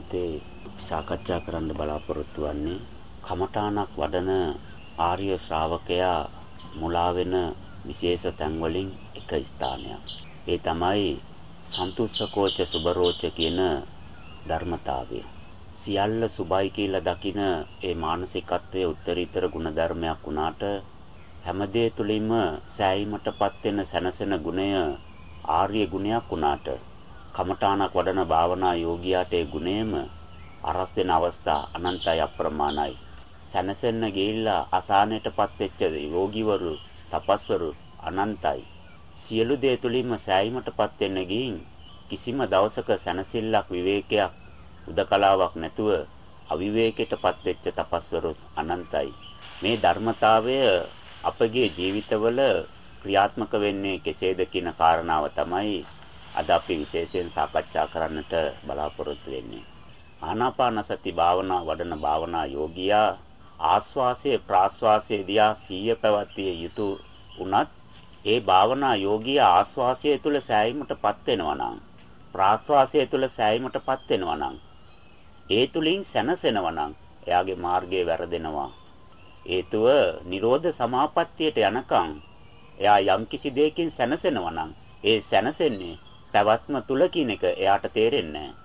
මොහොතේ සාකච්ඡා කරන්න බලාපොරොත්තු වෙන්නේ කමඨාණක් වඩන ආර්ය ශ්‍රාවකයා මුලා වෙන විශේෂ තැන් වලින් එක ස්ථානයක්. ඒ තමයි සන්තුෂ්කෝච සුබරෝච කියන ධර්මතාවය. සියල්ල සුබයි කියලා දකින ඒ මානසිකත්වයේ උත්තරීතර ගුණධර්මයක් වුණාට හැමදේ තුලින්ම සෑයීමටපත් වෙන සැනසෙන ගුණය ආර්ය ගුණයක් වුණාට කමඨාණක් වඩන භාවනා යෝගියාට ඒ ගුණයම අරස් වෙන අවස්ථා අනන්තයි අප්‍රමාණයි. සැනසෙන්න ගිහිල්ලා අසහනයටපත් වෙච්ච යෝගිවරු, තපස්වරු අනන්තයි. සියලු දේ තුලින්ම සෑයීමටපත් වෙන්න ගින් කිසිම දවසක සැනසෙල්ලක් විවේකයක් උදකලාවක් නැතුව අවිවේකයටපත් වෙච්ච තපස්වරු අනන්තයි. මේ ධර්මතාවය අපගේ ජීවිතවල ක්‍රියාත්මක වෙන්නේ කෙසේද කියන කාරණාව තමයි අද අපි විශේෂයෙන් සාකච්ඡා කරන්නට බලාපොරොත්තු වෙන්නේ. ආනාපාන සති භාවනා වඩන භාවනා යෝගියා ආස්වාසයේ ප්‍රාස්වාසයේ දිහා සිහිය පැවැත්විය යුතු උනත් ඒ භාවනා යෝගියා ආස්වාසය තුල සෑයීමටපත් වෙනවා නම් ප්‍රාස්වාසය තුල සෑයීමටපත් වෙනවා නම් ඒ තුලින් සැනසෙනවා නම් එයාගේ මාර්ගය වැරදෙනවා හේතුව නිරෝධ සමාපත්තියට යනකම් එයා යම්කිසි දෙයකින් සැනසෙනවා නම් ඒ සැනසෙන්නේ පැවැත්ම තුල කියන එක එයාට තේරෙන්නේ නැහැ.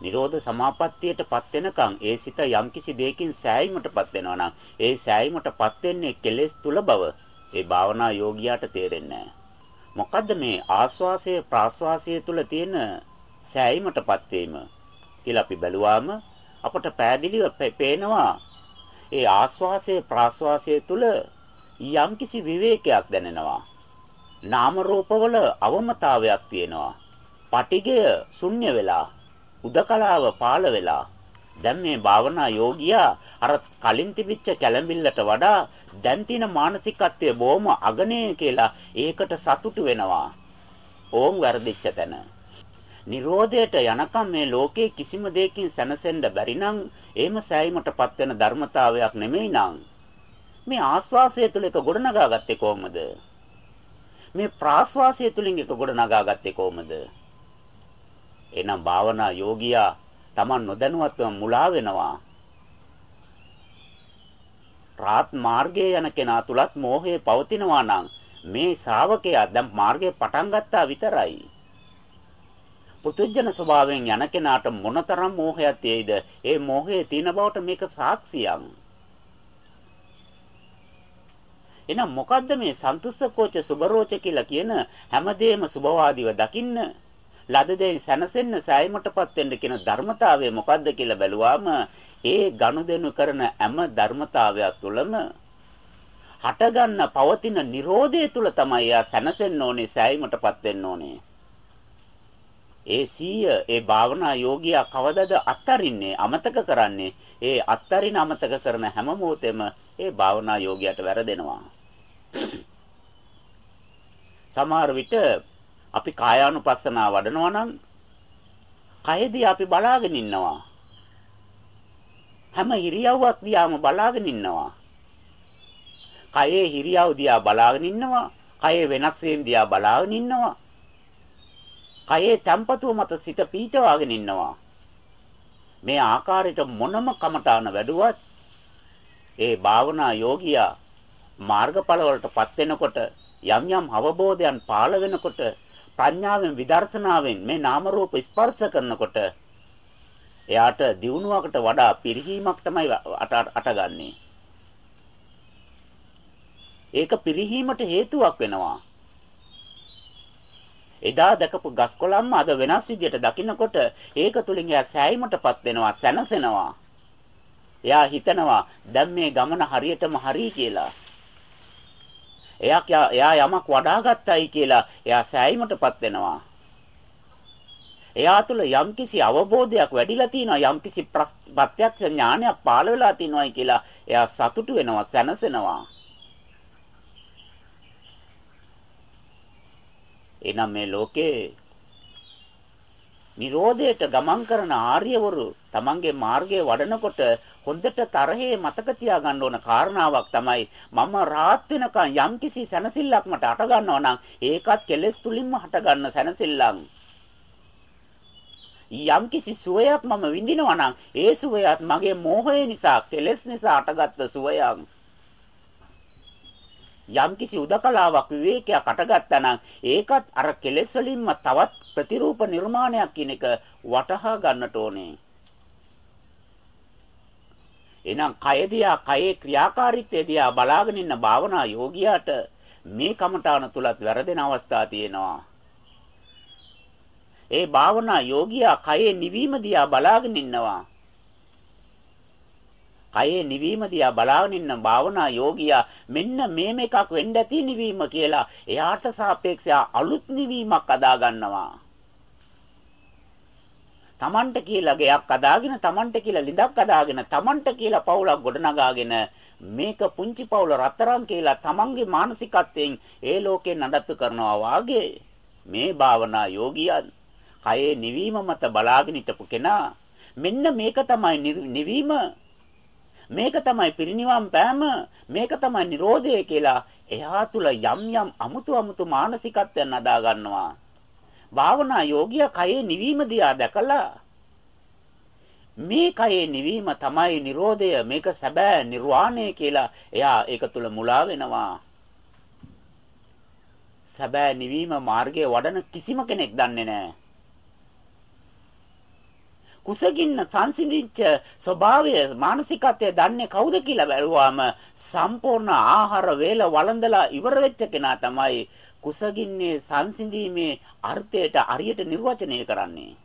නිරෝධ සමාපත්තියටපත් වෙනකන් ඒ සිත යම්කිසි දෙයකින් සෑයීමටපත් වෙනවා නම් ඒ සෑයීමටපත් වෙන්නේ කෙලෙස් තුල බව ඒ භාවනා යෝගියාට තේරෙන්නේ මොකද්ද මේ ආස්වාසය ප්‍රාස්වාසය තුල තියෙන සෑයීමටපත් වීම කියලා අපි බැලුවාම අපට පෑදිලිව පේනවා. ඒ ආස්වාසය ප්‍රාස්වාසය තුල යම්කිසි විවේකයක් දැනෙනවා. නාම රූපවල අවමතාවයක් තියෙනවා. පටිගය ශුන්‍ය වෙලා උදකලාව පාළ වෙලා දැන් මේ භාවනා යෝගියා අර කලින් තිබිච්ච කැළඹිල්ලට වඩා දැන් තියෙන මානසිකත්වය බොහොම අගනේ කියලා ඒකට සතුටු වෙනවා. ඕම් වර්ධිච්ච තැන. නිරෝධයට යනකම් මේ ලෝකේ කිසිම දෙයකින් සැනසෙන්න බැරි නම් එහෙම සෑයීමටපත් වෙන ධර්මතාවයක් නෙමෙයි නං. මේ ආස්වාසය තුල එක ගොඩනගා ගත්තේ කොහොමද? මේ ප්‍රාස්වාසය තුලින් එක ගොඩනගා ගත්තේ කොහොමද? එනම් භාවනා යෝගියා Taman නොදැනුවත්වම මුලා වෙනවා. රාත් මාර්ගයේ යන කෙනා තුලත් මෝහය පවතිනවා නම් මේ ශ්‍රාවකයා දැන් මාර්ගය පටන් ගත්තා විතරයි. පුතුජන ස්වභාවයෙන් යන කෙනාට මොනතරම් මෝහයක් තියෙයිද? ඒ මෝහයේ තියෙන බවට මේක සාක්ෂියක්. එහෙනම් මොකද්ද මේ සන්තුෂ්කෝච සුබරෝච කියලා කියන හැමදේම සුබවාදීව දකින්න ලද දෙයින් සැනසෙන්න සෑයීමටපත් වෙන්න කියන ධර්මතාවය මොකද්ද කියලා බැලුවාම ඒ ගනුදෙනු කරන හැම ධර්මතාවයක් තුළම හටගන්න පවතින Nirodhe තුල තමයි යා සැනසෙන්න ඕනේ සෑයීමටපත් වෙන්න ඕනේ. ඒ සීය ඒ භාවනා යෝගියා කවදද අත්තරින්නේ අමතක කරන්නේ ඒ අත්තරින අමතක කරන හැම මොහොතෙම ඒ භාවනා යෝගියාට වැරදෙනවා. සමහර විට අපි කායානුපස්සනාව වඩනවා නම් කයදී අපි බලාගෙන ඉන්නවා. හැම ඉරියව්වක් දිහාම බලාගෙන ඉන්නවා. කයේ ඉරියව් දිහා බලාගෙන ඉන්නවා. කයේ වෙනස් වීම දිහා බලාගෙන ඉන්නවා. කයේ තැම්පතුව මත සිත පීඨවාගෙන ඉන්නවා. මේ ආකාරයට මොනම කමඨාන වැඩුවත් ඒ භාවනා යෝගියා මාර්ගඵල වලටපත් වෙනකොට යම් යම් අවබෝධයන් පාළ වෙනකොට ප්‍රඥාවෙන් විදර්ශනාවෙන් මේ නාම රූප ස්පර්ශ කරනකොට එයාට දියුණුවකට වඩා පිරිහීමක් තමයි අටගන්නේ. ඒක පිරිහීමට හේතුවක් වෙනවා. එදා දැකපු ගස් කොළන්ම අද වෙනස් විදියට දකින්නකොට ඒක තුලින් එයා සෑයීමටපත් වෙනවා, සැනසෙනවා. එයා හිතනවා දැන් මේ ගමන හරියටම හරි කියලා. එයා එයා යමක් වඩා ගත්තයි කියලා එයා සෑයීමටපත් වෙනවා. එයා තුළ යම්කිසි අවබෝධයක් වැඩිලා තියෙනවා යම්කිසි ප්‍රත්‍යක්ෂ ඥානයක් පාළ වෙලා තියෙනවායි කියලා එයා සතුටු වෙනවා සැනසෙනවා. එනම් මේ ලෝකේ නිරෝධයට ගමන් කරන ආර්යවරු තමන්ගේ මාර්ගයේ වඩනකොට හොඳට තරහේ මතක තියාගන්න ඕන කාරණාවක් තමයි මම රාත් වෙනකන් යම්කිසි සැනසෙල්ලක් මට අට ගන්නවා නම් ඒකත් කෙලෙස් තුලින්ම හට ගන්න සැනසෙල්ලක් යම්කිසි සුවයක් මම විඳිනවා නම් ඒ සුවයත් මගේ මෝහය නිසා කෙලෙස් නිසා අටගත්ත සුවයක්. යම්කිසි උදකලාවක් විවේකයක් අටගත්තා නම් ඒකත් අර කෙලෙස් වලින්ම තවත් ප්‍රතිරූප නිර්මාණයක් කියන එක වටහා ගන්නට ඕනේ. එහෙනම් කය දිහා කයේ ක්‍රියාකාරීත්වය දිහා බලාගෙන ඉන්න භාවනා යෝගියාට මේ කමඨාන තුලත් වැරදෙන අවස්ථා තියෙනවා. ඒ භාවනා යෝගියා කයේ නිවීම දිහා බලාගෙන ඉන්නවා. කයේ නිවීම දිහා බලාගෙන ඉන්න භාවනා යෝගියා මෙන්න මේ මේකක් වෙන්න ඇති නිවීම කියලා එයාට සාපේක්ෂව අලුත් නිවීමක් අදා ගන්නවා. තමන්ට කියලා ගයක් අදාගෙන තමන්ට කියලා ලිඳක් අදාගෙන තමන්ට කියලා පවුලක් ගොඩනගාගෙන මේක පුංචි පවුල රත්තරන් කියලා තමන්ගේ මානසිකත්වයෙන් ඒ ලෝකේ නඩත්තු කරනවා වාගේ මේ භාවනා යෝගියන් කයේ නිවීම මත බලාගෙන හිටපු කෙනා මෙන්න මේක තමයි නිවීම මේක තමයි පිරිනිවන් පෑම මේක තමයි Nirodha කියලා එහා තුල යම් යම් අමුතු අමුතු මානසිකත්වයන් අදා ගන්නවා. භාවනා යෝගියා කයේ නිවීම දිහා දැකලා මේ කයේ නිවීම තමයි Nirodha මේක සැබෑ නිර්වාණය කියලා එයා ඒක තුල මුලා වෙනවා. සැබෑ නිවීම මාර්ගයේ වඩන කිසිම කෙනෙක් දන්නේ නැහැ. කුසගින්න සංසිඳිච්ච ස්වභාවය මානසිකත්වය දන්නේ කවුද කියලා බැලුවාම සම්පූර්ණ ආහාර වේල වළඳලා ඉවර වෙච්ච කෙනා තමයි කුසගින්නේ සංසිඳීමේ අර්ථයට අරියට නිර්වචනය කරන්නේ.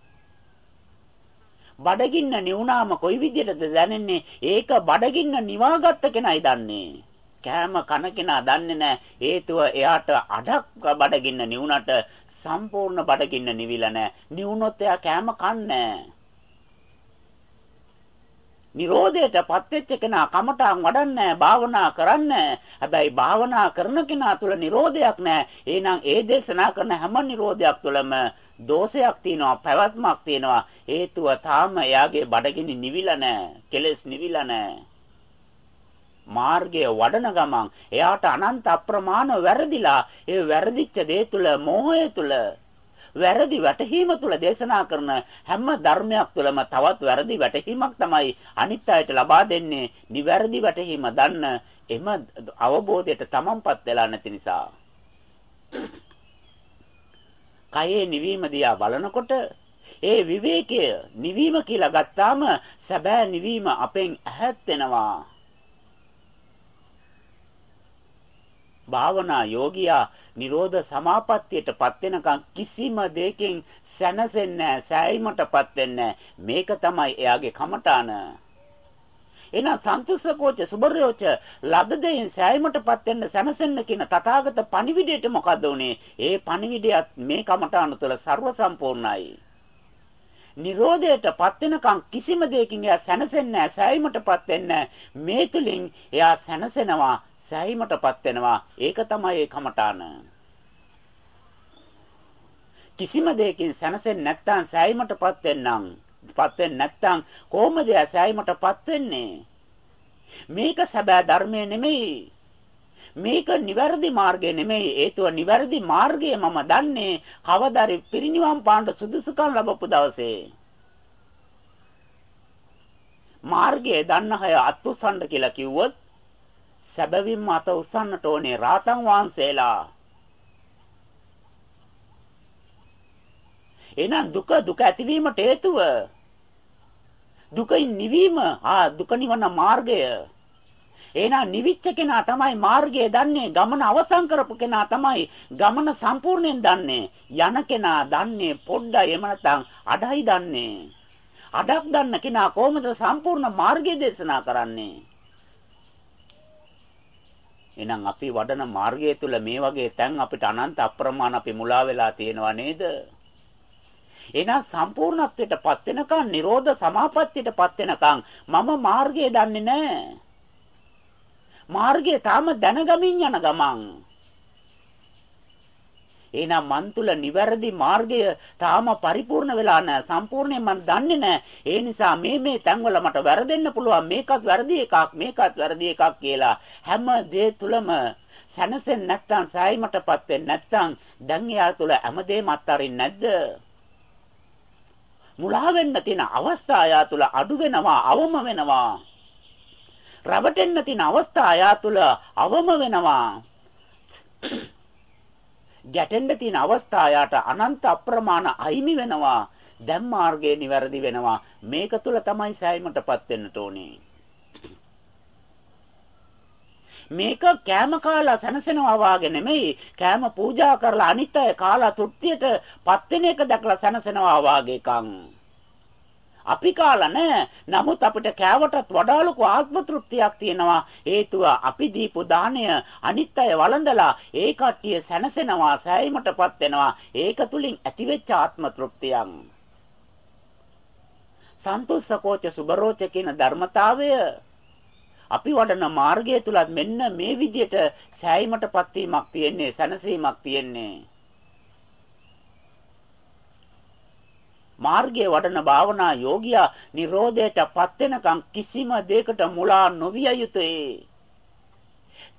බඩගින්න නිවුනාම කොයි විදිහටද දැනෙන්නේ? ඒක බඩගින්න නිවාගත්ත කෙනයි දන්නේ. කෑම කන කෙනා දන්නේ නැහැ. හේතුව එයාට අඩක් බඩගින්න නිවුනට සම්පූර්ණ බඩගින්න නිවිලා නැහැ. නිවුනොත් එයා කෑම කන්නේ නැහැ. නිරෝධයටපත් වෙච්ච කෙනා කමඨාන් වඩන්නේ භාවනා කරන්නේ හැබැයි භාවනා කරන කෙනා තුල නිරෝධයක් නැහැ. එහෙනම් ඒ දේශනා කරන හැම නිරෝධයක් තුළම දෝෂයක් තියෙනවා පැවැත්මක් තියෙනවා. හේතුව තාම එයාගේ බඩගිනි නිවිලා නැහැ කෙලස් නිවිලා නැහැ. මාර්ගය වඩන ගමන් එයාට අනන්ත අප්‍රමාණ වැරදිලා ඒ වැරදිච්ච දේ තුල මෝහය තුල වැරදි වැටහීම තුළ දේශනා කරන හැම ධර්මයක් තුළම තවත් වැරදි වැටහීමක් තමයි අනිත් අයට ලබා දෙන්නේ. නිවැරදි වැටහීම දන්න එම අවබෝධයට තමන්පත් වෙලා නැති නිසා. කයේ නිවීම දිහා බලනකොට ඒ විවේකය නිවීම කියලා ගත්තාම සැබෑ නිවීම අපෙන් ඈත් වෙනවා. භාවනා යෝගියා නිරෝධ සමාපත්තියටපත් වෙනකන් කිසිම දෙයකින් සැනසෙන්නේ නැහැ, සෑයීමටපත් වෙන්නේ මේක තමයි එයාගේ කමඨාන. එහෙනම් සන්තුෂ්කෝච සුබරයෝච ලද දෙයින් සෑයීමටපත් වෙන්න සැනසෙන්න කියන තථාගත පණිවිඩයට මොකද උනේ? ඒ පණිවිඩයත් මේ කමඨාන තුළ ਸਰව සම්පූර්ණයි. නිරෝධයටපත් වෙනකන් කිසිම දෙයකින් එයා සැනසෙන්නේ නැහැ, සෑයීමටපත් වෙන්නේ මේ තුලින් එයා සැනසෙනවා සෑහීමටපත් වෙනවා. ඒක තමයි ඒ කමඨාන. කිසිම දෙයකින් සැනසෙන්නේ නැත්නම් සෑහීමටපත් වෙන්නම්. පත් වෙන්නේ නැත්නම් කොහොමද සෑහීමටපත් වෙන්නේ? මේක සැබෑ ධර්මය නෙමෙයි. මේක නිවැරදි මාර්ගය නෙමෙයි. හේතුව නිවැරදි මාර්ගය මම දන්නේ කවදාරි පිරිනිවන් පාන්න සුදුසුකම් ලැබපු දවසේ. මාර්ගය දන්න අය අත්උසන්න කියලා කිව්වොත් සැබවින්ම අත උස්සන්නට ඕනේ රාතන් වහන්සේලා. එහෙනම් දුක දුක ඇතිවීමට හේතුව දුකින් නිවීම ආ දුක නිවන මාර්ගය. එහෙනම් නිවිච්ච කෙනා තමයි මාර්ගය දන්නේ ගමන අවසන් කරපු කෙනා තමයි ගමන සම්පූර්ණයෙන් දන්නේ යන කෙනා දන්නේ පොඩ්ඩයි එහෙම නැත්නම් අඩයි දන්නේ අඩක් දන්න කෙනා කොහොමද සම්පූර්ණ මාර්ගය දේශනා කරන්නේ එහෙනම් අපි වඩන මාර්ගය තුල මේ වගේ තැන් අපිට අනන්ත අප්‍රමාණ අපි මුලා වෙලා තියෙනවා නේද? එහෙනම් සම්පූර්ණත්වයටපත් වෙනකන් Nirodha Samapattiyටපත් වෙනකන් මම මාර්ගය දන්නේ නැහැ. මාර්ගය තාම දැනගමින් යන ගමන් එහෙනම් මන් තුල නිවැරදි මාර්ගය තාම පරිපූර්ණ වෙලා නැහැ. සම්පූර්ණයෙන් මම දන්නේ නැහැ. ඒ නිසා මේ මේ තැන්වල මට වැරදෙන්න පුළුවන්. මේකත් වැරදි එකක්, මේකත් වැරදි එකක් කියලා හැම දේ තුලම සැනසෙන්නේ නැත්නම් සෑයීමටපත් වෙන්නේ නැත්නම් දැන් එයා තුල හැමදේම අත්හරින්නේ නැද්ද? මුලා වෙන්න තියෙන අවස්ථා යා තුල අඩු වෙනවා අවම වෙනවා රවටෙන්න තියෙන අවස්ථා යා තුල අවම වෙනවා. ගැටෙන්න තියෙන අවස්ථා යාට අනන්ත අප්‍රමාණ අහිමි වෙනවා. දැන් මාර්ගය නිවැරදි වෙනවා. මේක තුල තමයි සෑයීමටපත් වෙන්නට ඕනේ මේක කෑම කාලා සැනසෙනවා වාගේ නෙමෙයි. කෑම පූජා කරලා අනිත් අය කාලා තෘප්තියටපත් වෙන එක දැකලා සැනසෙනවා වාගේ කං අපි කාලා නැහැ. නමුත් අපිට කෑවටත් වඩා ලොකු ආත්ම තෘප්තියක් තියෙනවා. හේතුව අපි දීපු දාණය අනිත් අය වළඳලා ඒ කට්ටිය සැනසෙනවා, සෑයීමටපත් වෙනවා. ඒක තුලින් ඇතිවෙච්ච ආත්ම තෘප්තියක්. සන්තුස්සකෝච සුබරෝච කියන ධර්මතාවය අපි වඩන මාර්ගය තුලත් මෙන්න මේ විදිහට සෑයීමටපත් වීමක් තියෙන්නේ සැනසීමක් තියෙන්නේ මාර්ගයේ වඩන භාවනා යෝගියා Nirodhaයටපත් වෙනකම් කිසිම දෙයකට මුලා නොවිය යුතුය.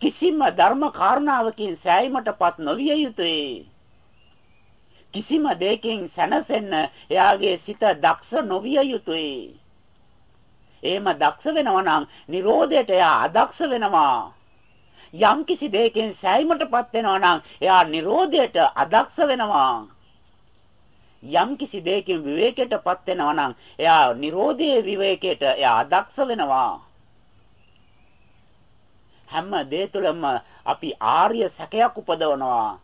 කිසිම ධර්ම කාරණාවකින් සෑයීමටපත් නොවිය යුතුය. කිසිම දෙයකින් සැනසෙන්න එයාගේ සිත දක්ෂ නොවිය යුතුය. එහෙම දක්ෂ වෙනවා නම් Nirodhaයට එයා අදක්ෂ වෙනවා. යම් කිසි දෙයකින් සෑයීමටපත් වෙනවා නම් එයා Nirodhaයට අදක්ෂ වෙනවා. යම් කිසි දෙයකින් විවේකයටපත් වෙනවා නම් එයා Nirodhe විවේකයට එයා අදක්ෂ වෙනවා. හැම දේ තුළම අපි ආර්ය සැකයක් උපදවනවා.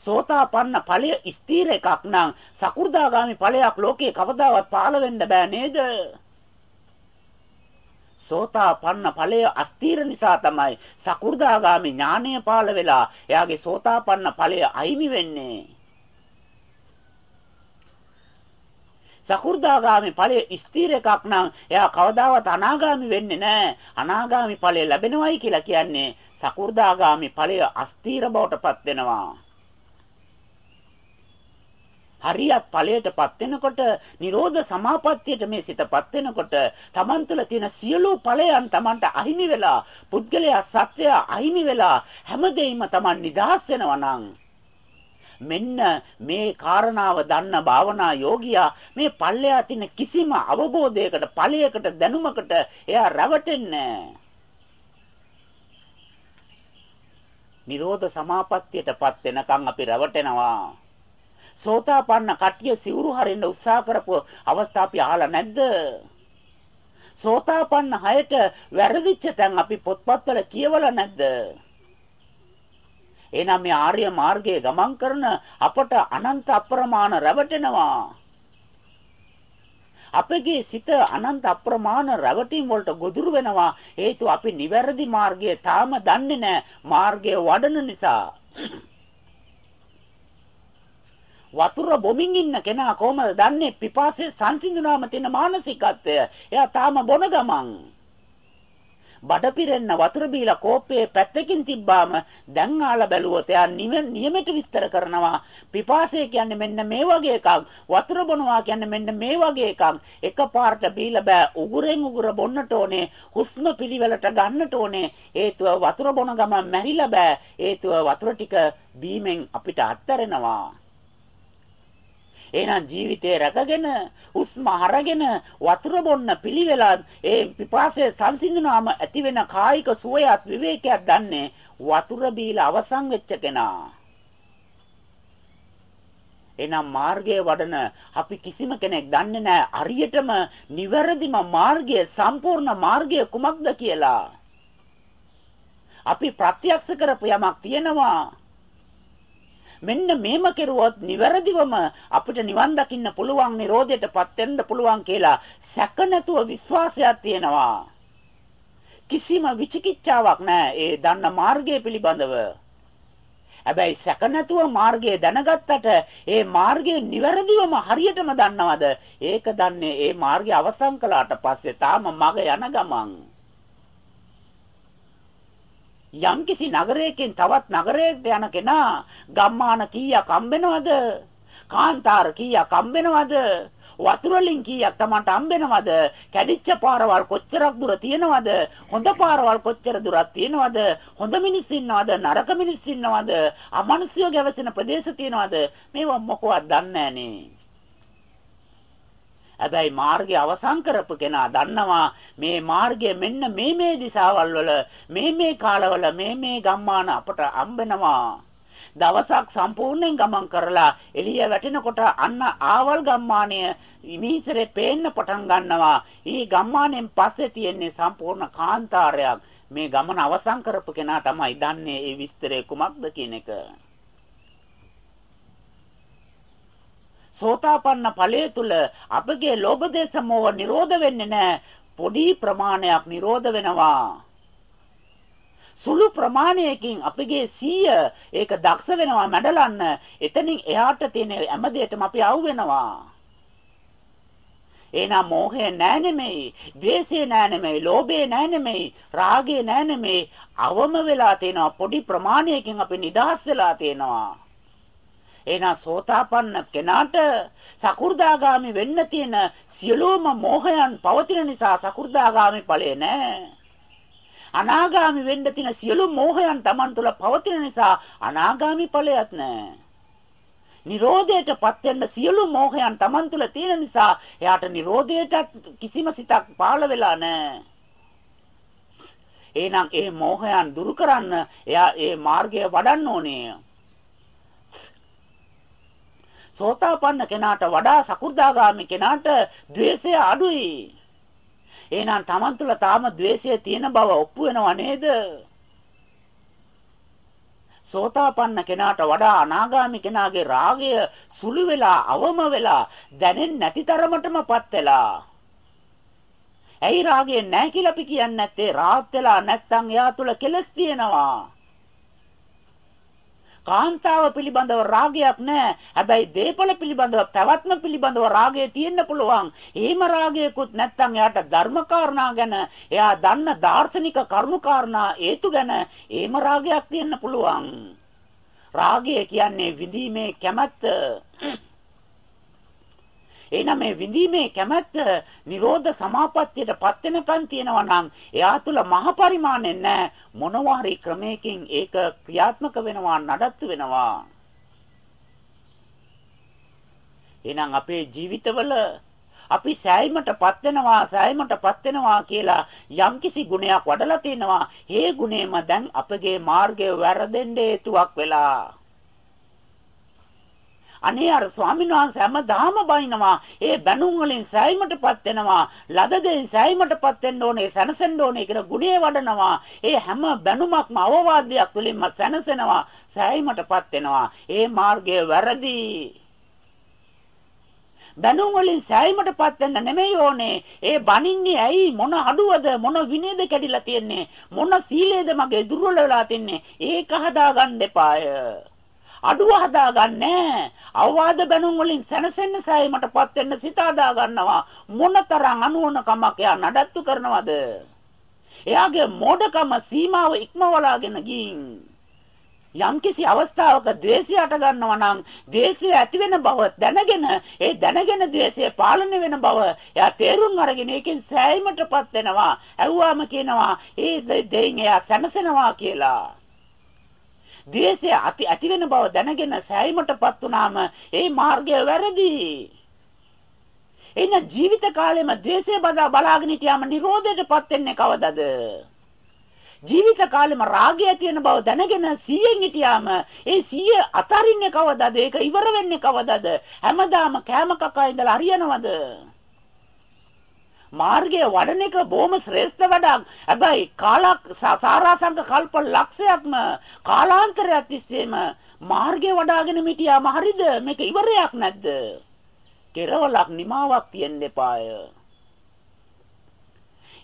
සෝතාපන්න ඵලය ස්ථීර එකක් නම් සකු르දාගාමි ඵලයක් ලෝකේ කවදාවත් පාළ වෙන්න බෑ නේද? සෝතාපන්න ඵලය අස්තීර නිසා තමයි සකු르දාගාමි ඥානය පාළ වෙලා එයාගේ සෝතාපන්න ඵලය අයිමි වෙන්නේ. සකු르දාගාමි ඵලය ස්ථිර එකක් නම් එයා කවදාවත් අනාගාමි වෙන්නේ නැහැ. අනාගාමි ඵලය ලැබෙනවයි කියලා කියන්නේ සකු르දාගාමි ඵලය අස්ථිර බවටපත් වෙනවා. හරියත් ඵලයටපත් වෙනකොට නිරෝධ සමාපත්තියට මේ සිතපත් වෙනකොට තමන් තුළ තියෙන සියලු ඵලයන් තමන්ට අහිමි වෙලා පුද්ගලයා සත්‍යය අහිමි වෙලා හැමදේම තමන් නිදහස් වෙනවා නම් මෙන්න මේ කාරණාව දන්න භාවනා යෝගියා මේ පල්ලෙහා තියෙන කිසිම අවබෝධයකට ඵලයකට දැනුමකට එයා රැවටෙන්නේ නිරෝධ සමාපත්තියටපත් වෙනකන් අපි රැවටෙනවා. සෝතාපන්න කට්ටිය සිවුරු හරින්න උත්සාහ කරපු අවස්ථා අපි අහලා නැද්ද? සෝතාපන්න හයට වැරදිච්ච තැන් අපි පොත්පත්වල කියවලා නැද්ද? එහෙනම් මේ ආර්ය මාර්ගයේ ගමන් කරන අපට අනන්ත අප්‍රමාණ රැවටෙනවා. අපගේ සිත අනන්ත අප්‍රමාණ රැවටීම් වලට ගොදුරු වෙනවා. හේතුව අපි නිවැරදි මාර්ගය තාම දන්නේ නැහැ. මාර්ගය වඩන නිසා. වතුර බොමින් ඉන්න කෙනා කොහමද දන්නේ පිපාසයේ සංසිඳුනාම තියෙන මානසිකත්වය? එයා තාම බොන ගමන් බඩ පිරෙන්න වතුර බීලා කෝප්පේ පැත්තකින් තිබ්බාම දැන් ආලා බැලුවොත් එයා නියමෙට විස්තර කරනවා. පිපාසය කියන්නේ මෙන්න මේ වගේ එකක්. වතුර බොනවා කියන්නේ මෙන්න මේ වගේ එකක්. එකපාරට බීලා බෑ. උගුරෙන් උගුර බොන්නට ඕනේ. හුස්ම පිළිවෙලට ගන්නට ඕනේ. හේතුව වතුර බොන ගමන් මැරිලා බෑ. හේතුව වතුර ටික බීමෙන් අපිට අත්හැරෙනවා. එහෙනම් ජීවිතේ රැකගෙන උස්ම අරගෙන වතුර බොන්න පිළිවෙලත් ඒ පිපාසය සංසිඳුනාම ඇතිවෙන කායික සුවයත් විවේකයක් දන්නේ වතුර බීලා අවසන් වෙච්ච කෙනා. එනම් මාර්ගයේ වඩන අපි කිසිම කෙනෙක් දන්නේ නැහැ අරියටම නිවැරදිම මාර්ගය සම්පූර්ණ මාර්ගය කුමක්ද කියලා. අපි ප්‍රත්‍යක්ෂ කරපු යමක් තියෙනවා. මෙන්න මේම කෙරුවොත් නිවැරදිවම අපිට නිවන් දකින්න පුළුවන් නිරෝධයටපත් වෙන්න පුළුවන් කියලා සැක නැතුව විශ්වාසයක් තියෙනවා. කිසිම විචිකිච්ඡාවක් නැහැ ඒ දන්න මාර්ගය පිළිබඳව. හැබැයි සැක නැතුව මාර්ගය දැනගත්තට ඒ මාර්ගය නිවැරදිවම හරියටම දන්නවද? ඒක දන්නේ ඒ මාර්ගය අවසන් කළාට පස්සේ තාම මග යන ගමන්. යම්කිසි නගරයකින් තවත් නගරයකට යන කෙනා ගම්මාන කීයක් හම්බෙනවද? කාන්තාර කීයක් හම්බෙනවද? වතුර වලින් කීයක් Tamanට හම්බෙනවද? කැඩිච්ච පාරවල් කොච්චරක් දුර තියෙනවද? හොඳ පාරවල් කොච්චර දුරක් තියෙනවද? හොඳ මිනිස්සු ඉන්නවද? නරක මිනිස්සු ඉන්නවද? අමනුෂ්‍යව ගැවසෙන ප්‍රදේශ තියෙනවද? මේවා මොකවත් දන්නේ නැහනේ. හැබැයි මාර්ගය අවසන් කරපු කෙනා දන්නවා මේ මාර්ගය මෙන්න මේ මේ දිශාවල් වල මේ මේ කාලවල මේ මේ ගම්මාන අපට හම්බෙනවා. දවසක් සම්පූර්ණයෙන් ගමන් කරලා එළිය වැටෙනකොට අන්න ආවල් ගම්මානය ඉමීසරේ පේන්න පටන් ගන්නවා. ඊ ගම්මානයෙන් පස්සේ තියෙන්නේ සම්පූර්ණ කාන්තාරයක්. මේ ගමන අවසන් කරපු කෙනා තමයි දන්නේ ඒ විස්තරය කුමක්ද කියන එක. සෝතාපන්න ඵලයේ තුල අපගේ ලෝභ දේශ මොහ නිරෝධ වෙන්නේ නැහැ. පොඩි ප්‍රමාණයක් නිරෝධ වෙනවා. සුළු ප්‍රමාණයකින් අපගේ සීය ඒක දක්ෂ වෙනවා මැඩලන්න. එතනින් එහාට තියෙන හැම දෙයකම අපි අවු වෙනවා. එහෙනම් මෝහය නෑ නෙමෙයි, ද්වේෂය නෑ නෙමෙයි, ලෝභය නෑ නෙමෙයි, රාගය නෑ නෙමෙයි, අවම වෙලා තියෙනවා පොඩි ප්‍රමාණයකින් අපි නිදහස් වෙලා තියෙනවා. එහෙනම් සෝතාපන්න කෙනාට සකු르දාගාමි වෙන්න තියෙන සියලුම මෝහයන් පවතින නිසා සකු르දාගාමි ඵලය නැහැ. අනාගාමි වෙන්න තියෙන සියලු මෝහයන් Taman තුල පවතින නිසා අනාගාමි ඵලයක් නැහැ. නිරෝධයටපත් වෙන්න සියලු මෝහයන් Taman තුල තියෙන නිසා එයාට නිරෝධයට කිසිම සිතක් පාළ වෙලා නැහැ. එහෙනම් ඒ මෝහයන් දුරු කරන්න එයා ඒ මාර්ගය වඩන්න ඕනේ. සෝතාපන්න කෙනාට වඩා සකු르දාගාමි කෙනාට द्वේෂය අඩුයි. එහෙනම් Taman තුල තාම द्वේෂය තියෙන බව ඔප්පු වෙනව නේද? සෝතාපන්න කෙනාට වඩා අනාගාමි කෙනාගේ රාගය සුළු වෙලා අවම වෙලා දැනෙන්නේ නැති තරමටමපත් වෙලා. ඇයි රාගය නැහැ කියලා අපි කියන්නේ නැත්තේ? රාත් වෙලා නැත්තම් එයා තුල කෙලස් තියෙනවා. කාන්තාව පිළිබඳව රාගයක් නැහැ. හැබැයි දේපල පිළිබඳව පැවැත්ම පිළිබඳව රාගය තියෙන්න පුළුවන්. එහෙම රාගයකුත් නැත්නම් එයාට ධර්මකාරණා ගැන, එයා දන්න දාර්ශනික කරුණුකාරණා හේතු ගැන එහෙම රාගයක් තියෙන්න පුළුවන්. රාගය කියන්නේ විඳීමේ කැමැත්ත. එහෙනම් මේ විඳීමේ කැමැත්ත නිරෝධ සමාපත්තියටපත් වෙනකන් තියෙනවා නම් එයා තුල මහ පරිමාණයෙන් නැහැ මොනවා හරි ක්‍රමයකින් ඒක ක්‍රියාත්මක වෙනවා නඩත්තු වෙනවා එහෙනම් අපේ ජීවිතවල අපි සෑයීමටපත් වෙනවා සෑයීමටපත් වෙනවා කියලා යම්කිසි ගුණයක් වඩලා තිනවා. ඒ ගුණයම දැන් අපගේ මාර්ගය වැරදෙන්න හේතුවක් වෙලා. අනේ අර ස්වාමීන් වහන්සේ හැමදාම බයිනවා. ඒ බැනුම් වලින් සෑයීමටපත් වෙනවා. ලද දෙයින් සෑයීමටපත් වෙන්න ඕනේ, සැනසෙන්න ඕනේ කියලා ගුණේ වඩනවා. ඒ හැම බැනුමක්ම අවවාදයක් තුළින්ම සැනසෙනවා, සෑයීමටපත් වෙනවා. ඒ මාර්ගය වැරදි. බැනුම් වලින් සෑයීමටපත් වෙන්න නෙමෙයි ඕනේ. ඒ බනින්නේ ඇයි මොන අඩුවද මොන විනයද කැඩිලා තියන්නේ මොන සීලයද මගේ දුර්වල වෙලා තින්නේ ඒක හදාගන්න එපාය. අඩුව හදාගන්නේ. අවවාද බැනුම් වලින් සැනසෙන්න සෑයීමටපත් වෙන්න සිත හදා ගන්නවා. මොනතරම් අනුවන කමක් එයා නඩත්තු කරනවද? එයාගේ මෝඩකම සීමාව ඉක්මවලාගෙන ගින්. යම්කිසි අවස්ථාවක ද්වේෂය අට ගන්නවා නම් ද්වේෂය ඇති වෙන බව දැනගෙන ඒ දැනගෙන ද්වේෂය පාලනය වෙන බව එයා තේරුම් අරගෙන ඒකෙන් සෑයීමටපත් වෙනවා. ඇව්වාම කියනවා ඒ දෙයින් එයා සැනසෙනවා කියලා. ද්වේෂය ඇති ඇති වෙන බව දැනගෙන සෑයීමටපත් වුනාම ඒ මාර්ගය වැරදි. එන ජීවිත කාලෙම ද්වේෂය බදා බලාගෙන හිටියාම නිරෝධයටපත් වෙන්නේ කවදද? ජීවිත කාලෙම රාගය ඇති වෙන බව දැනගෙන 100න් හිටියාම ඒ 100 අතරින්නේ කවදද? ඒක ඉවර වෙන්නේ කවදද? හැමදාම කෑම කකා ඉඳලා හරියනවද? මාර්ගය වඩන එක බොහොම ශ්‍රේෂ්ඨ වැඩක්. හැබැයි කාලක් සාරාංශක කල්ප ලක්ෂයක්ම කාලාන්තරයක් තිස්සේම මාර්ගය වඩාගෙන මිටියාම හරිද? මේක ඉවරයක් නැද්ද? කෙරවලක් නිමාවක් තියෙන්න එපාය.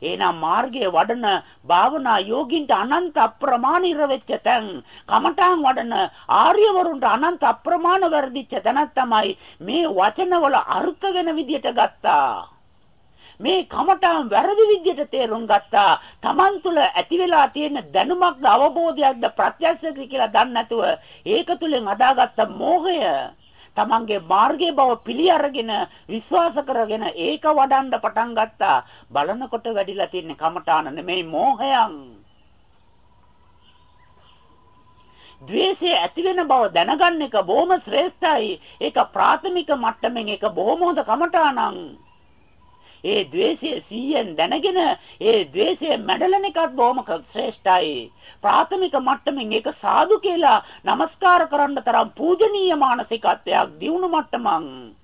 එහෙනම් මාර්ගයේ වඩන භාවනා යෝගින්ට අනන්ත අප්‍රමාණ ඉර වෙච්ච තැන් කමඨාන් වඩන ආර්යවරුන්ට අනන්ත අප්‍රමාණ වැඩිච්ච තැනක් තමයි මේ වචනවල අර්ථ වෙන විදියට ගත්තා මේ කමඨාන් වැරදි විදිහට තේරුම් ගත්තා. Taman තුල ඇති වෙලා තියෙන දැනුමක්ද අවබෝධයක්ද ප්‍රත්‍යක්ෂද කියලා දන්නේ නැතුව ඒක තුලින් අදාගත්ත මෝහය තමන්ගේ මාර්ගයේ බව පිළි අරගෙන විශ්වාස කරගෙන ඒක වඩන්න පටන් ගත්තා. බලනකොට වැඩිලා තියෙන කමඨාන නෙමෙයි මෝහයන්. ද්වේෂය ඇති වෙන බව දැනගන්න එක බොහොම ශ්‍රේෂ්ඨයි. ඒක ප්‍රාථමික මට්ටමින් ඒක බොහොම හොඳ කමඨානං. ඒ द्वේෂය 100න් දැනගෙන ඒ द्वේෂය මැඩලන එකත් බොහොම ශ්‍රේෂ්ඨයි. ප්‍රාථමික මට්ටමින් ඒක සාදු කියලා নমස්කාර කරන්න තරම් පූජනීය මානසිකත්වයක් දියුණු මට්ටමක්.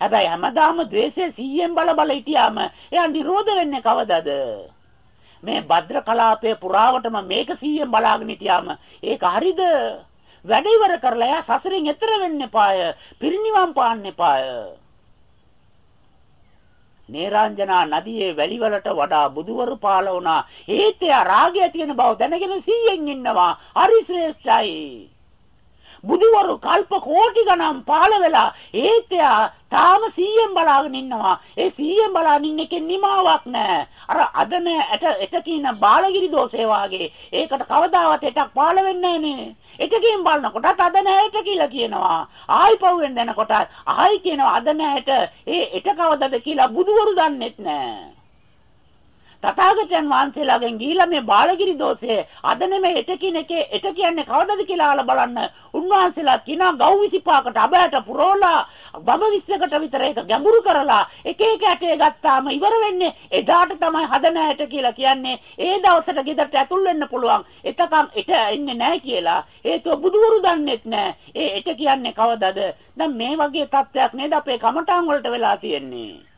හැබැයි හැමදාම द्वේෂය 100න් බල බල හිටියාම එයා නිරෝධ වෙන්නේ කවදද? මේ භද්‍ර කලාපයේ පුරාවටම මේක 100න් බලාගෙන හිටියාම ඒක හරිද? වැඩ ඉවර කරලා එයා සසරෙන් එතර වෙන්න එපාය. පිරිණිවන් පාන්න එපාය. නේරාංජනා නදියේ වැලිවලට වඩා බුදුවරු පාල වුණා. ඒත් එයා රාගය තියෙන බව දැනගෙන 100න් ඉන්නවා. හරි ශ්‍රේෂ්ඨයි. බුදුවරු කල්ප කෝටි ගණන් පහළ වෙලා ඒත් එයා තාම 100න් බලාගෙන ඉන්නවා. ඒ 100න් බලාගෙන ඉන්න එකේ නිමාවක් නැහැ. අර අද නෑ ඇට එට කියන බාලගිරි දෝෂේ වාගේ. ඒකට කවදාවත් එටක් පහළ වෙන්නේ නෑනේ. එටකින් බලනකොටත් අද නෑ එට කියලා කියනවා. ආයි පව්වෙන් දෙනකොට ආයි කියනවා අද නෑ එට. ඒ එට කවදද කියලා බුදුවරු දන්නෙත් නෑ. තථාගතයන් වහන්සේලාගෙන් ගිහිලා මේ බාලගිරි දෝෂය අද නෙමෙයි එට කියන එකේ එට කියන්නේ කවදද කියලා අහලා බලන්න. උන්වහන්සේලා කිනා ගව් 25කට අබෑට පුරවලා බබ 20කට විතර ඒක ගැඹුරු කරලා එක එක ඇටේ ගත්තාම ඉවර වෙන්නේ එදාට තමයි හදන ඇට කියලා කියන්නේ. ඒ දවසට ගෙදරට ඇතුල් වෙන්න පුළුවන්. එතකම් එට ඉන්නේ නැහැ කියලා. ඒකව බුදුවරු දන්නෙත් නැහැ. ඒ එට කියන්නේ කවදද? දැන් මේ වගේ තත්ත්වයක් නේද අපේ කමඨාන් වලට වෙලා තියෙන්නේ.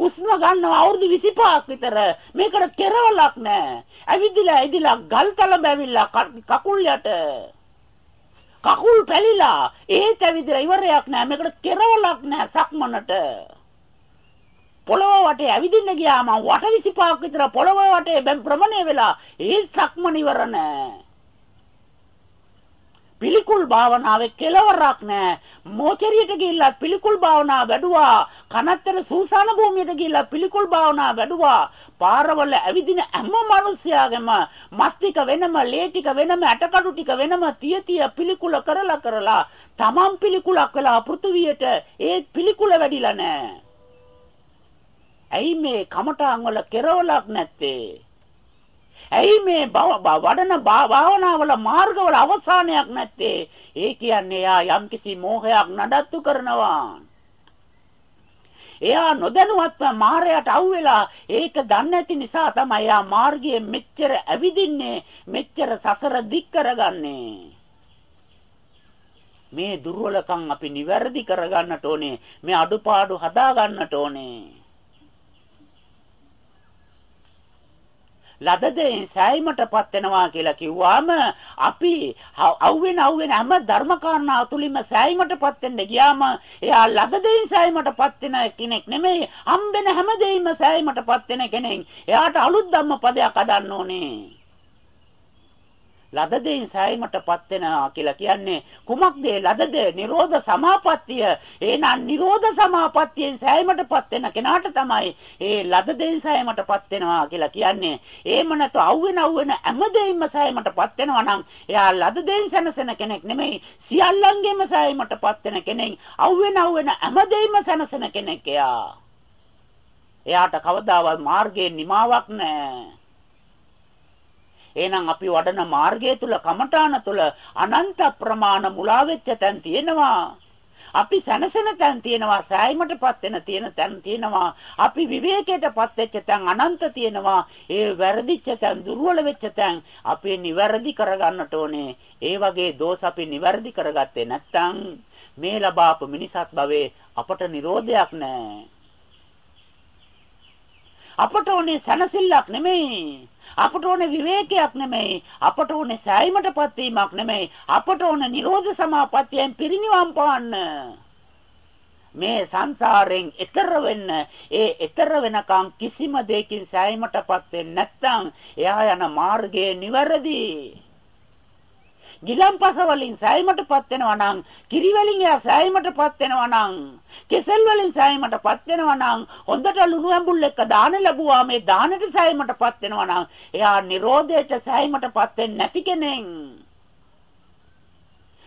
උස්ම ගන්නවා අවුරුදු 25ක් විතර. මේකට කෙරවලක් නැහැ. ඇවිදිලා ඇවිදිලා ගල්තල බැවිලා කකුල් යට කකුල් පැලිලා ඒත් ඇවිදලා ඉවරයක් නැහැ. මේකට කෙරවලක් නැහැ සක්මනට. පොළොව වටේ ඇවිදින්න ගියාම වට 25ක් විතර පොළොව වටේ භ්‍රමණය වෙලා ඒ සක්මන ඉවර නැහැ. පිළිකුල් භාවනාවේ කෙලවරක් නැහැ. මොචරියට ගිහිල්ලා පිළිකුල් භාවනාව වැඩුවා. කනත්තර සූසාන භූමියට ගිහිල්ලා පිළිකුල් භාවනාව වැඩුවා. පාරවල ඇවිදින හැම මිනිසයාගේම මස් ටික වෙනම, ලේ ටික වෙනම, ඇටකටු ටික වෙනම තිය තිය පිළිකුල කරලා කරලා තමන් පිළිකුලක් වෙලා පෘථුවියට ඒ පිළිකුල වැඩිලා නැහැ. ඇයි මේ කමඨාන් වල කෙරවලක් නැත්තේ? ඇයි මේ වඩන භාවනාවල මාර්ගවල අවසානයක් නැත්තේ? ඒ කියන්නේ එයා යම්කිසි මෝහයක් නඩත්තු කරනවා. එයා නොදැනුවත්ව මායයට අහුවෙලා ඒක දන්නේ නැති නිසා තමයි එයා මාර්ගයේ මෙච්චර ඇවිදින්නේ මෙච්චර සසර දික් කරගන්නේ. මේ දුර්වලකම් අපි නිවැරදි කරගන්නට ඕනේ. මේ අඩුපාඩු හදා ගන්නට ඕනේ. ලද දෙයින් සෑයීමටපත් වෙනවා කියලා කිව්වාම අපි අවුවෙන අවුවෙන හැම ධර්මකාරණා තුලින්ම සෑයීමටපත් වෙන්න ගියාම එයා ලද දෙයින් සෑයීමටපත් වෙන කෙනෙක් නෙමෙයි හම්බෙන හැම දෙයින්ම සෑයීමටපත් වෙන කෙනෙක්. එයාට අලුත් ධම්මපදයක් අදන්න ඕනේ. ලද දෙයින් සෑයීමටපත් වෙනවා කියලා කියන්නේ කුමක්ද ලදද නිරෝධ සමාපත්තිය. එහෙනම් නිරෝධ සමාපත්තියෙන් සෑයීමටපත් වෙන කෙනාට තමයි ඒ ලද දෙයින් සෑයීමටපත් වෙනවා කියලා කියන්නේ. එහෙම නැතු අවුවෙන අවුවෙන හැම දෙයින්ම සෑයීමටපත් වෙනවා නම් එයා ලද දෙයින් සැනසෙන කෙනෙක් නෙමෙයි සියල්ලංගෙම සෑයීමටපත් වෙන කෙනෙක් අවුවෙන අවුවෙන හැම දෙයින්ම සැනසෙන කෙනෙක් එයා. එයාට කවදාවත් මාර්ගයේ නිමාවක් නැහැ. එහෙනම් අපි වඩන මාර්ගය තුල කමඨාන තුල අනන්ත ප්‍රමාණ මුලා වෙච්ච තැන් තියෙනවා. අපි සැනසෙන තැන් තියෙනවා සෑයීමටපත් වෙන තියෙන තැන් තියෙනවා. අපි විවේකයටපත් වෙච්ච තැන් අනන්ත තියෙනවා. ඒ වැරදිච්ච තැන් දුර්වල වෙච්ච තැන් අපි නිවැරදි කරගන්නට ඕනේ. ඒ වගේ දෝෂ අපි නිවැරදි කරගත්තේ නැත්නම් මේ ලබාපු මිනිසත් භවයේ අපට නිරෝධයක් නැහැ. අපට ඕනේ සැනසෙල්ලක් නෙමෙයි. අපට ඕනේ විවේකයක් නෙමෙයි. අපට ඕනේ සෑයීමටපත් වීමක් නෙමෙයි. අපට ඕනේ නිරෝධ සමාපත්තියෙන් පිරිනිවන් පාන්න. මේ සංසාරයෙන් එතර වෙන්න ඒ එතර වෙනකම් කිසිම දෙයකින් සෑයීමටපත් වෙන්නේ නැත්නම් එයා යන මාර්ගය නිවැරදි. ගිලම්පස වලින් සෑයීමටපත් වෙනවා නම් කිරි වලින් එයා සෑයීමටපත් වෙනවා නම් කෙසෙල් වලින් සෑයීමටපත් වෙනවා නම් හොඳට ලුණු ඇඹුල් එක්ක දාන ලැබුවා මේ දානට සෑයීමටපත් වෙනවා නම් එයා Nirodheට සෑයීමටපත් වෙන්නේ නැති කෙනෙක්.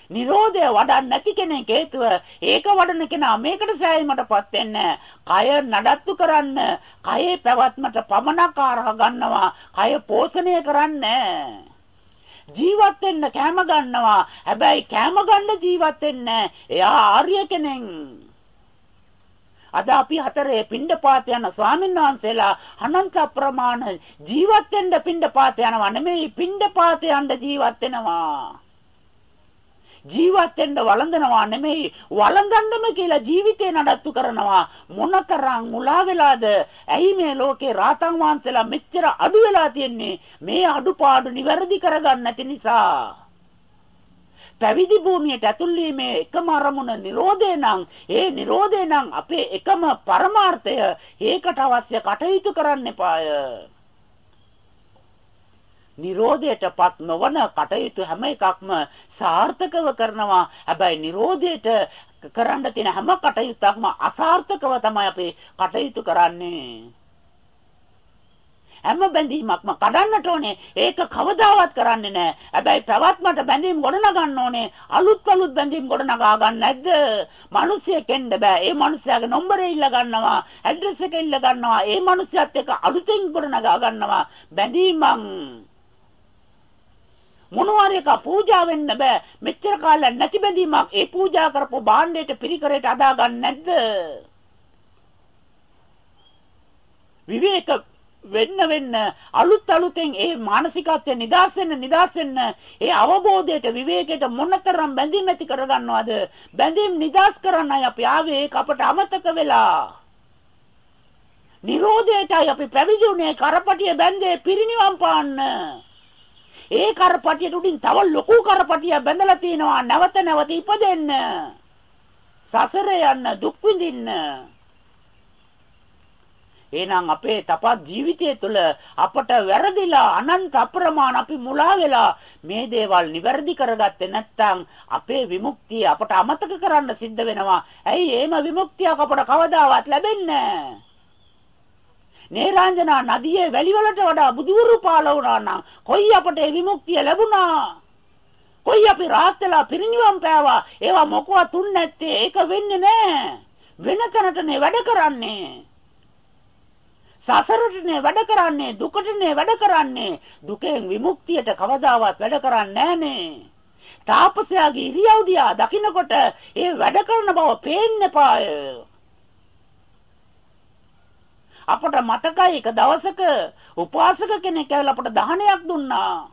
නිරෝධය වඩන්න නැති කෙනෙක් හේතුව ඒක වඩන කෙනා මේකට සෑයීමටපත් වෙන්නේ කය නඩත්තු කරන්න කයේ පැවැත්මට පමණක් ආරහ ගන්නවා කය පෝෂණය කරන්නේ. ජීවත් වෙන්න කැම ගන්නවා. හැබැයි කැම ගන්න ජීවත් වෙන්නේ එයා ආර්ය කෙනෙක්. අද අපි හතරේ පිණ්ඩපාත යන ස්වාමීන් වහන්සේලා අනන්ත ප්‍රමාණ ජීවත් වෙන්න පිණ්ඩපාත යනවා නෙමෙයි පිණ්ඩපාත යන්න ජීවත් වෙනවා. ජීවත් වෙන්න වළඳනවා නෙමෙයි වළඳන්නම කියලා ජීවිතේ නඩත්තු කරනවා. මොනතරම් මුලා වෙලාද? ඇයි මේ ලෝකේ රාතන් වහන්සේලා මෙච්චර අඩු වෙලා තියෙන්නේ? මේ අඩුපාඩු නිවැරදි කරගන්න නැති නිසා. පැවිදි භූමියට ඇතුල් වීමේ එකම අරමුණ Nirodhe නම් ඒ Nirodhe නම් අපේ එකම පරමාර්ථය. ඒකට අවශ්‍ය කටයුතු කරන්න එපාය. නිරෝධයටපත් නොවන කටයුතු හැම එකක්ම සාර්ථකව කරනවා. හැබැයි නිරෝධයට කරන්න තියෙන හැම කටයුත්තක්ම අසාර්ථකව තමයි අපි කටයුතු කරන්නේ. හැම බැඳීමක්ම කඩන්නට ඕනේ. ඒක කවදාවත් කරන්නේ නැහැ. හැබැයි පැවැත්මට බැඳීම් ගොඩනගන්න ඕනේ. අලුත් අලුත් බැඳීම් ගොඩනගා ගන්න නැද්ද? මිනිස්සෙක් එන්න බෑ. ඒ මිනිස්යාගේ නම්බරේ ඉල්ල ගන්නවා. ඇඩ්‍රස් එක ඉල්ල ගන්නවා. ඒ මිනිස්යාත් එක්ක අලුතෙන් ගොඩනගා ගන්නවා. බැඳීමක් මොනවාරි එක පූජා වෙන්න බෑ. මෙච්චර කාලයක් නැති බැඳීමක් ඒ පූජා කරපු භාණ්ඩයට පිරිකරයට අදා ගන්න නැද්ද? විවේක වෙන්න වෙන්න අලුත් අලුතෙන් ඒ මානසිකත්වය නිදාස් වෙන්න නිදාස් වෙන්න ඒ අවබෝධයට විවේකයට මොනතරම් බැඳීම් ඇති කරගන්නවද? බැඳීම් නිදාස් කරන්නයි අපි ආවේ ඒක අපට අමතක වෙලා. නිරෝධයටයි අපි පැවිදි වුණේ කරපටිය බැඳේ පිරිනිවන් පාන්න. ඒ කරපටියට උඩින් තව ලොකු කරපටියක් බැඳලා තිනවා. නැවත නැවත ඉපදෙන්න. සසර යන්න දුක් විඳින්න. එහෙනම් අපේ තපත් ජීවිතය තුළ අපට වැරදිලා අනන්ත අප්‍රමාණ අපි මුලා වෙලා මේ දේවල් නිවැරදි කරගත්තේ නැත්නම් අපේ විමුක්තිය අපට අමතක කරන්න සිද්ධ වෙනවා. ඇයි එහෙම විමුක්තියක් අපට කවදාවත් ලැබෙන්නේ? නේරාංජනා නදියේ වැලිවලට වඩා බුදුවරු පාල වුණා නම් කොයි අපට ඒ විමුක්තිය ලැබුණා? කොයි අපි රාත් වෙලා පිරිනිවන් පෑවා? ඒවා මොකවත් තුන් නැත්තේ ඒක වෙන්නේ නැහැ. වෙන තැනටනේ වැඩ කරන්නේ. සසරටනේ වැඩ කරන්නේ දුකටනේ වැඩ කරන්නේ දුකෙන් විමුක්තියට කවදාවත් වැඩ කරන්නේ නැහනේ තාපසයාගේ ඉරියව් දිහා දකින්නකොට ඒ වැඩ කරන බව පේන්න පාය අපට මතකයි එක දවසක උපාසක කෙනෙක් ඇවිල්ලා අපට දහනයක් දුන්නා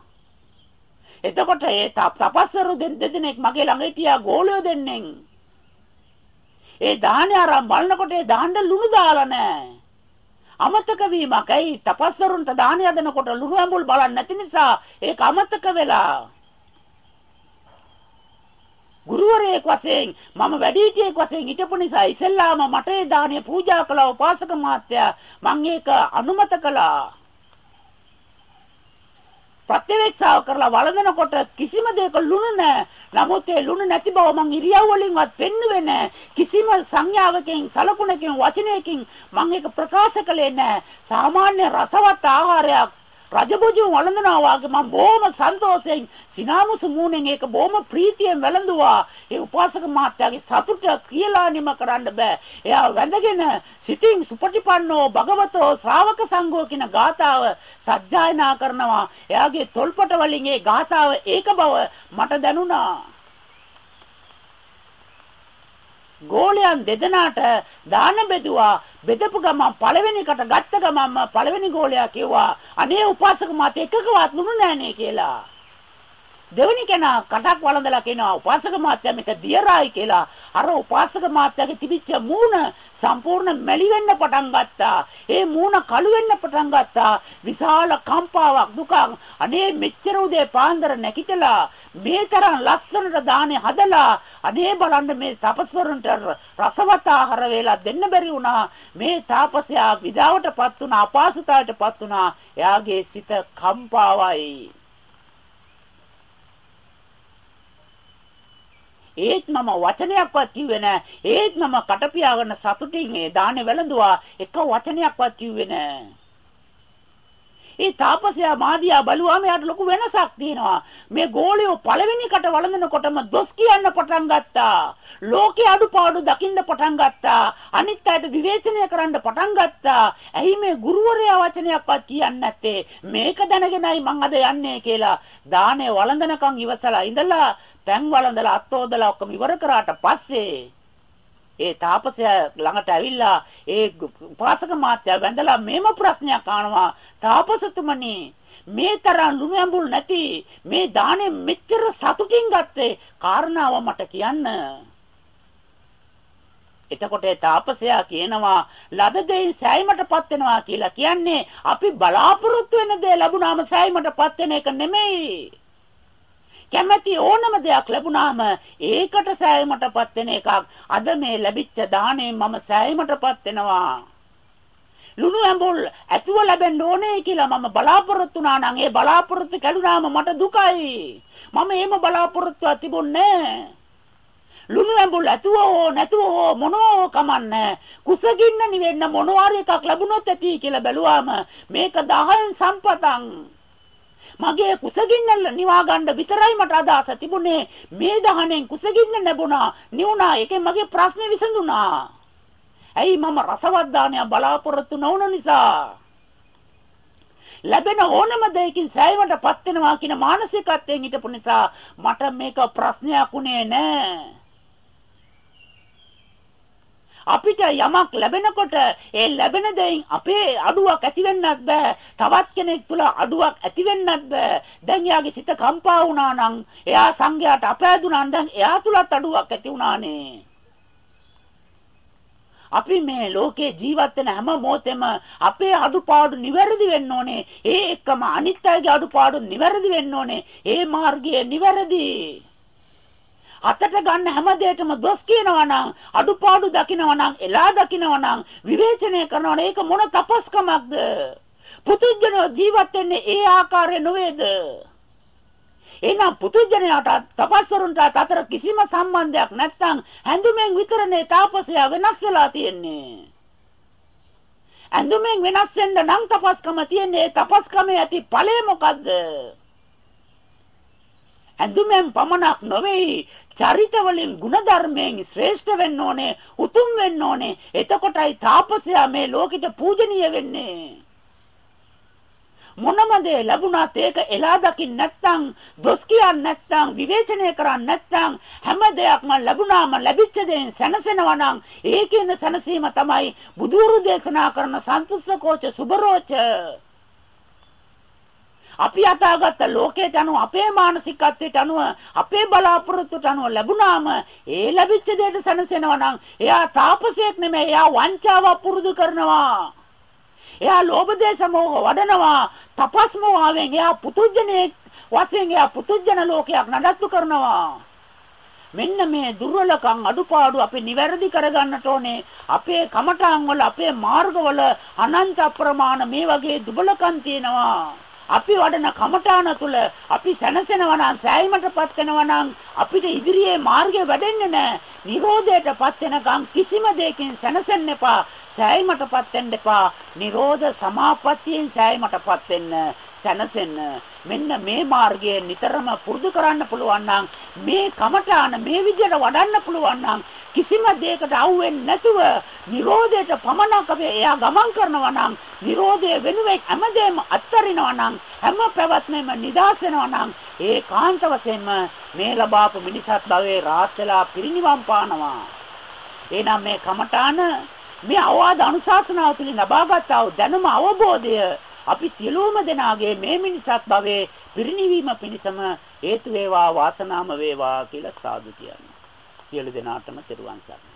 එතකොට ඒ තපස්සරු දෙදෙනෙක් මගේ ළඟ හිටියා ගෝලියෝ දෙන්නෙන් ඒ දාහනේ අරන් බලනකොට ඒ දාහන්න ලුණු දාලා නැහැ අමතක වීමක්. ඇයි තපස්වරුන්ට දාන යදනකොට ලුණු ඇඹුල් බලන්නේ නැති නිසා ඒක අමතක වෙලා. ගුරුවරයෙක් වශයෙන් මම වැඩිහිටියෙක් වශයෙන් හිටපු නිසා ඉස්සෙල්ලාම මට ඒ දාණය පූජා කළා උපාසක මාත්‍යා මම ඒක අනුමත කළා. ප්‍රත්‍යවේක්ෂාව කරලා වළඳනකොට කිසිම දෙයක ලුණු නැහැ. නමුත් ඒ ලුණු නැති බව මං ඉරියව් වලින්වත් පෙන්නුවේ නැහැ. කිසිම සංඥාවකින්, සලකුණකින්, වචනයකින් මං ඒක ප්‍රකාශ කළේ නැහැ. සාමාන්‍ය රසවත් ආහාරයක් රජබොජු වළඳනවා වගේ මම බොහොම සන්තෝෂයෙන් සිනාමුසු මූණෙන් ඒක බොහොම ප්‍රීතියෙන් වැළඳුවා. ඒ උපාසක මහත්තයාගේ සතුට කියලා නිම කරන්න බෑ. එයා වැඳගෙන සිතින් සුපටිපන්නෝ භගවතෝ ශ්‍රාවක සංඝෝ කියන ගාතාව සජ්ජායනා කරනවා. එයාගේ තොල්පට වලින් ඒ ගාතාව ඒක බව මට දැනුණා. ගෝලයන් දෙදෙනාට දාන බෙදුවා. බෙදපු ගමන් පළවෙනිකට ගත්ත ගමන්ම පළවෙනි ගෝලයා කිව්වා අනේ උපාසක මාත එකකවත් ලුණු නෑනේ කියලා. දෙවෙනි කෙනා කටක් වළඳලා කියනවා උපාසක මාත්‍යා මේක දියරායි කියලා. අර උපාසක මාත්‍යාගේ තිබිච්ච මූණ සම්පූර්ණ මැලි වෙන්න පටන් ගත්තා. ඒ මූණ කළු වෙන්න පටන් ගත්තා. විශාල කම්පාවක් දුකක්. අනේ මෙච්චර උදේ පාන්දර නැකිටලා මේ තරම් ලස්සනට දානේ හදලා අනේ බලන්න මේ තපස්වරුන්ට රසවත් ආහාර වේලා දෙන්න බැරි වුණා. මේ තාපසයා විඩාවටපත් වුණා, අපාසතාවටපත් වුණා. එයාගේ සිත කම්පාවයි. ඒත් මම වචනයක්වත් කිව්වේ නෑ. ඒත් මම කටපියාගෙන සතුටින් ඒ දානේ වැළඳුවා. එක වචනයක්වත් කිව්වේ නෑ. ඒ තාපසයා මාදියා බලුවාම යාට ලොකු වෙනසක් තියෙනවා. මේ ගෝලියෝ පළවෙනි කට වළඳනකොටම දොස් කියන්න පටන් ගත්තා. ලෝකේ අඩුපාඩු දකින්න පටන් ගත්තා. අනිත් අයට විවේචනය කරන්න පටන් ගත්තා. ඇයි මේ ගුරුවරයා වචනයක්වත් කියන්නේ නැත්තේ? මේක දැනගෙනයි මං අද යන්නේ කියලා දානේ වළඳනකම් ඉවසලා ඉඳලා පෑන් වළඳලා අත්තෝදලා ඔක්කොම ඉවර කරාට පස්සේ ඒ තාපසයා ළඟට ඇවිල්ලා ඒ උපාසක මාත්‍යා වැඳලා මේම ප්‍රශ්නයක් අහනවා තාපසතුමනි මේ තරම් ලුණු ඇඹුල් නැති මේ දාණය මෙච්චර සතුටින් ගත්තේ කාරණාව මට කියන්න එතකොට තාපසයා කියනවා ලද දෙයින් සෑයීමටපත් වෙනවා කියලා කියන්නේ අපි බලාපොරොත්තු වෙන දේ ලැබුණාම සෑයීමටපත් වෙන එක නෙමෙයි. කැමැති ඕනම දෙයක් ලැබුණාම ඒකට සෑයීමටපත් වෙන එකක්. අද මේ ලැබිච්ච දාණයෙන් මම සෑයීමටපත් වෙනවා. ලුණු ඇඹුල් ඇතුව ලැබෙන්න ඕනේ කියලා මම බලාපොරොත්තු වුණා නම් ඒ බලාපොරොත්තු කැඩුනාම මට දුකයි. මම එහෙම බලාපොරොත්තුවක් තිබුණේ නැහැ. ලුණු ඇඹුල් ඇතුව හෝ නැතුව හෝ මොනෝ කමන්නේ කුසගින්න නිවෙන්න මොනවාරි එකක් ලැබුණොත් ඇති කියලා බැලුවාම මේක 10න් සම්පතන් මගේ කුසගින්න නිවා ගන්න විතරයි මට අදහස තිබුණේ. මේ දහනෙන් කුසගින්න ලැබුණා නිවුණා. ඒකෙන් මගේ ප්‍රශ්නේ විසඳුණා. ඇයි මම රසවත් දානයක් බලාපොරොත්තු නොවුන නිසා? ලැබෙන ඕනම දෙයකින් සෑයීමටපත් වෙනවා කියන මානසිකත්වයෙන් හිටපු නිසා මට මේක ප්‍රශ්නයක් උනේ නැහැ අපිට යමක් ලැබෙනකොට ඒ ලැබෙන දෙයින් අපේ අඩුවක් ඇති වෙන්නත් බෑ. තවත් කෙනෙක් තුල අඩුවක් ඇති වෙන්නත් බෑ. දැන් එයාගේ සිත කම්පා වුණා නම් එයා සංඝයාට අපෑදුනා නම් දැන් එයා තුලත් අඩුවක් ඇති වුණානේ. අපි මේ ලෝකේ ජීවත් වෙන හැම මොහොතෙම අපේ අඩුපාඩු නිවැරදි වෙන්න ඕනේ. ඒ එක්කම අනිත් අයගේ අඩුපාඩු නිවැරදි වෙන්න ඕනේ. ඒ මාර්ගය නිවැරදි. අතට ගන්න හැම දෙයකම දොස් කියනවා නම් අඩුපාඩු දකිනවා නම් එලා දකිනවා නම් විවේචනය කරනවා නම් ඒක මොන තපස්කමක්ද? පුදුජන ජීවත් වෙන්නේ ඒ ආකාරය නොවේද? එහෙනම් පුදුජනයාට තපස්වරුන්ට අතර කිසිම සම්බන්ධයක් නැත්නම් හැඳුමෙන් විතරනේ තාපසයා වෙනස් වෙලා තියෙන්නේ. ඇඳුමෙන් වෙනස් වෙන්න නම් තපස්කම තියෙන්නේ. තපස්කමේ ඇති ඵලය මොකද්ද? ඇඳුමෙන් පමණක් නොවේ චරිත වලින් ಗುಣධර්මයෙන් ශ්‍රේෂ්ඨ වෙන්න ඕනේ උතුම් වෙන්න ඕනේ. එතකොටයි තාපසයා මේ ලෝකෙට පූජනීය වෙන්නේ. මොනම දේ ලැබුණත් ඒක එලා දකින්න නැත්නම් දොස් කියන්නේ නැත්නම් විවේචනය කරන්නේ නැත්නම් හැම දෙයක්ම ලැබුණාම ලැබිච්ච දේෙන් සැනසෙනවා නම් ඒකේන සැනසීම තමයි බුදුරු දේශනා කරන සන්තුෂ්කෝච සුබරෝච. අපි අතාගත්ත ලෝකයට අනුව අපේ මානසිකත්වයට අනුව අපේ බලාපොරොත්තුට අනුව ලැබුණාම ඒ ලැබිච්ච දෙයට සැනසෙනවා නම් එයා තාපසයෙක් නෙමෙයි එයා වංචාව පුරුදු කරනවා. එයා ලෝභ දේශ මොහ වඩනවා. තපස් මොහාවෙන් එයා පුතුජනෙක් වශයෙන් එයා පුතුජන ලෝකයක් නඩත්තු කරනවා. මෙන්න මේ දුර්වලකම් අඩුපාඩු අපි නිවැරදි කරගන්නට ඕනේ. අපේ කමඨාන් වල අපේ මාර්ගවල අනන්ත අප්‍රමාණ මේ වගේ දුබලකම් තියෙනවා. අපි වඩන කමඨාන තුල අපි සැනසෙනවා නම් සෑයීමටපත් වෙනවා නම් අපිට ඉදිරියේ මාර්ගය වැඩෙන්නේ නැහැ. නිරෝධයටපත් වෙනකම් කිසිම දෙයකින් සැනසෙන්න එපා. සෑයීමටපත් වෙන්න එපා. නිරෝධ සමාපත්තියෙන් සෑයීමටපත් වෙන්න. සැනසෙන්න මෙන්න මේ මාර්ගය නිතරම පුරුදු කරන්න පුළුවන් නම් මේ කමඨාන මේ විදිහට වඩන්න පුළුවන් නම් කිසිම දෙයකට අහුවෙන්නේ නැතුව Nirodheට පමණක් අපි එයා ගමන් කරනවා නම් Nirodhe වෙනුවෙන් හැමදේම අත්තරිනවා නම් හැම පැවැත්මෙම නිදාස් වෙනවා නම් ඒ කාන්ත වශයෙන්ම මේ ලබාපු මිනිසත් භවයේ රාත් වෙලා පිරිනිවන් පානවා. එහෙනම් මේ කමඨාන මේ අවවාද අනුශාසනාව තුලින් ලබාගත් දැනුම අවබෝධය අපි සියලුම දෙනාගේ මේ මිනිසත් භවයේ පිරිණිවීම පිණිසම හේතු වේවා වාසනාම වේවා කියලා සාදු කියන්නේ. සියලු දෙනාටම තෙරුවන් සරණයි.